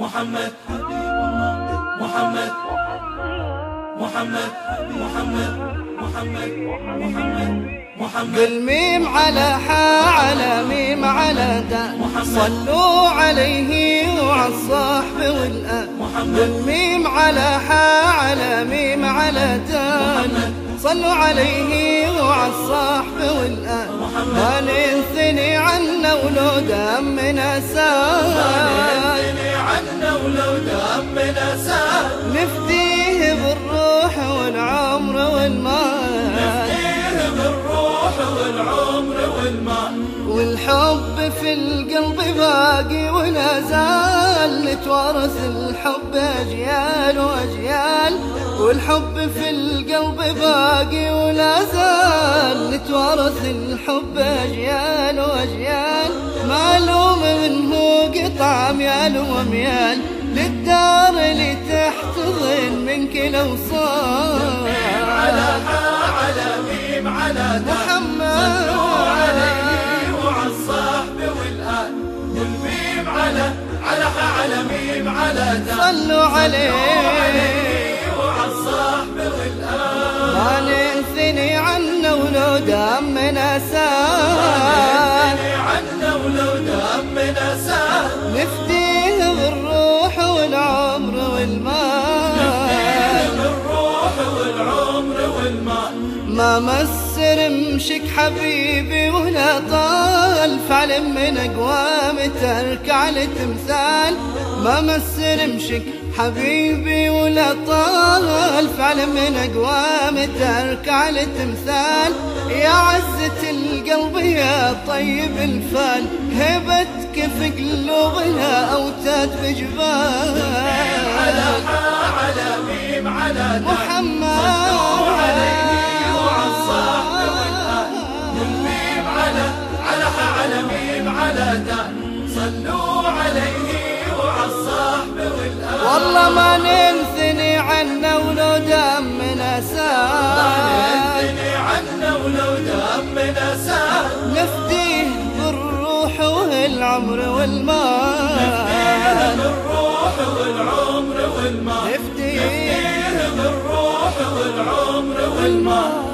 محمد محمد محمد محمد محمد محمد محمد بالميم على حا على ميم على داء صلوا عليه وعلى الصحب والآل بالميم على حا على ميم على داء صلوا عليه وعلى الصحب والآل ما ننثني عنا ولو دمنا سال والحب في القلب باقي ولا زال. نتوارث الحب أجيال وأجيال والحب في القلب باقي ولا زال. نتوارث الحب أجيال وأجيال معلوم منه قطع ميال وميال. للدار اللي تحتضن منك لو صار. على حا على ميم على دال صلوا عليه. وعلى الصحب والآل ما ننثني عنه ولو دمنا سال عنا ولو دمنا سال نفديه بالروح والعمر والمال. بالروح والعمر والمال ما مس رمشك حبيبي ولا طال فعل من أقوام ترك على تمثال ما مس رمشك حبيبي ولا طال. فعل من أقوام ترك على تمثال يا عزة القلب يا طيب الفال. هبتك في قلوبنا أوتاد بجبال. على حا على ميم على محمد. دال صلوا عليه وعلى الصحب والآل والله ما ننثني عنه ولو دمنا سال ننثني عنا ولو دمنا سال نفديه بالروح والعمر والمال. بالروح والعمر والمال. نفديه بالروح والعمر والمال.